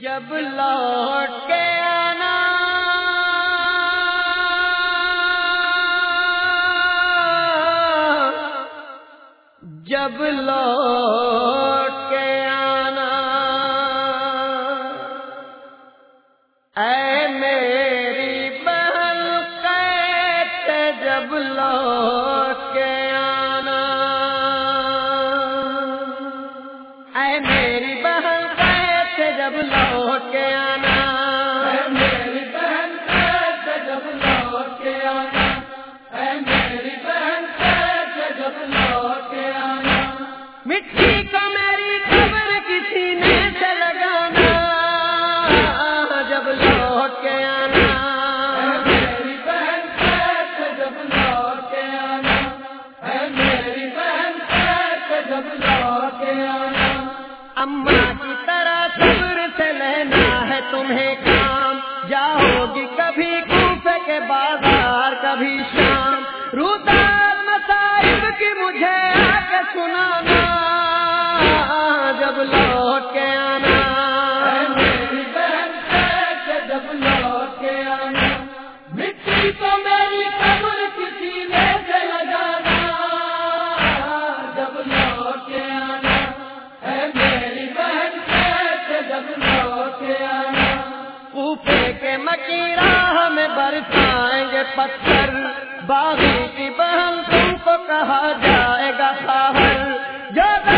جب لوٹ کے آنا۔ جب لوٹ کے آنا۔ اے میری بہن کیسے جب لوٹ کے آنا۔ اے میری بہن کیسے جب لوٹ ہے تمہیں کام۔ جاؤ گی کبھی کوفے کے بازار، کبھی شام۔ روتا مصائب کی مجھے آ کے سنانا۔ تیری راہ ہمیں برسائیں گے پتھر۔ باغی کی بہن تم کو کہا جائے گا ساحل۔ جو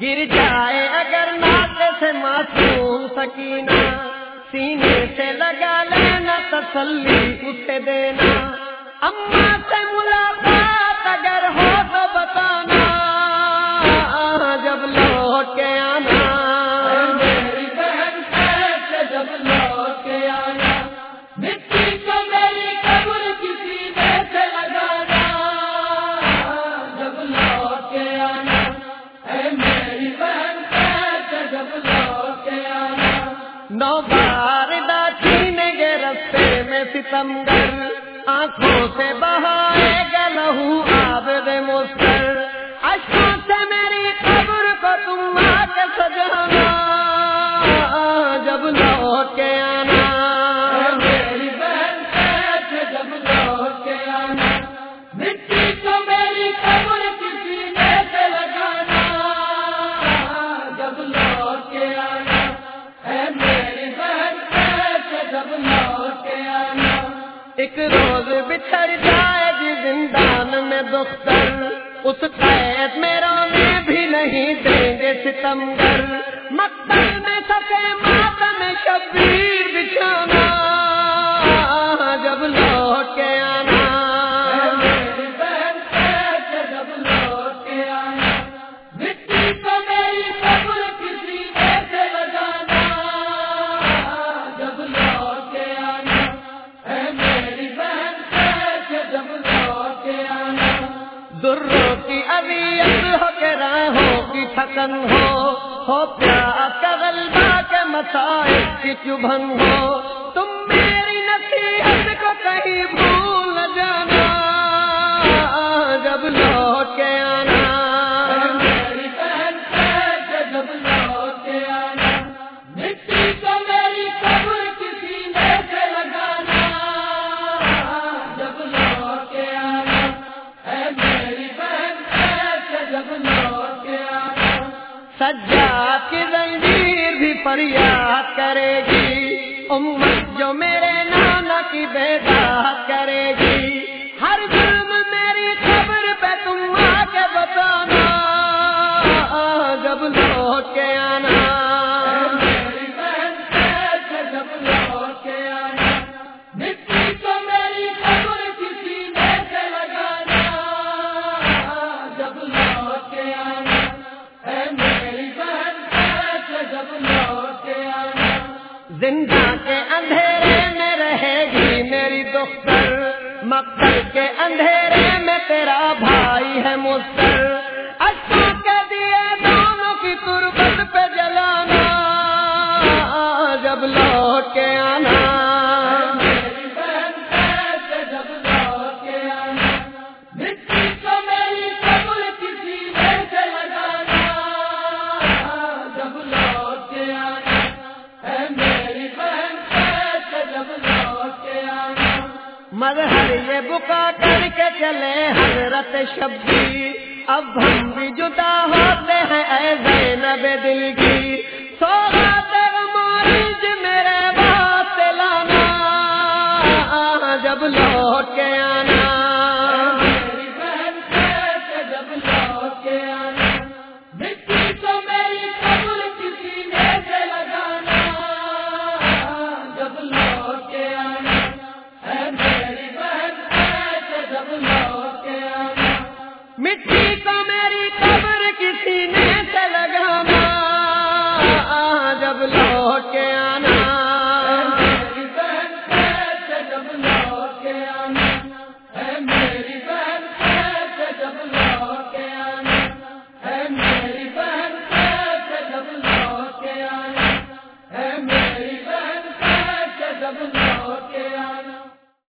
گر جائے اگر ناطے سے معصوم سکینہ، سینے سے لگا لینا، تسلی اسے دینا۔ اما سے ملاقات اگر ہو تو بتانا۔ نو بار چھینے گے رستے میں ستمگر آنکھوں سے بہائے گا لہو آب مستر۔ اشکوں سے میری بچھڑ جائے جی زندان میں دختر۔ اس قید میں رونے بھی نہیں دیں گے ستمگر۔ مکتب میں سکے ماتم شبیر بچھانا۔ کی ہو ہو پیاس کا غلبہ کے مسائل کی چبھن ہو۔ تم میری نصیحت کو کہیں بھول نہ جانا، جب لوٹ کے آنا۔ میری بہن جب لوٹ کے آنا مٹی کو میری قبر کسی نے سے لگانا۔ جب لوٹ کے آنا، اے میری بہن جب لوٹ سجاد کی زنجیر بھی فریاد کرے گی۔ امت جو میرے نانا کی بیداد کرے گی۔ ہر ظلم میری خبر پہ تم آ کے بتانا۔ جب لوٹ کے آنا۔ زندہ کے اندھیرے میں رہے گی میری دختر۔ مکر کے اندھیرے میں تیرا بھائی ہے مستر اچھا کے دیے دونوں کی تربت پہ جلانا۔ جب لوٹ کے آنا مظہر یہ بکا کر کے چلے حضرت شبی اب ہم بھی جدا ہوتے ہیں اے زینب دل کی۔ سوغات مارج میرے بات لانا۔ جب لوٹ کے آنا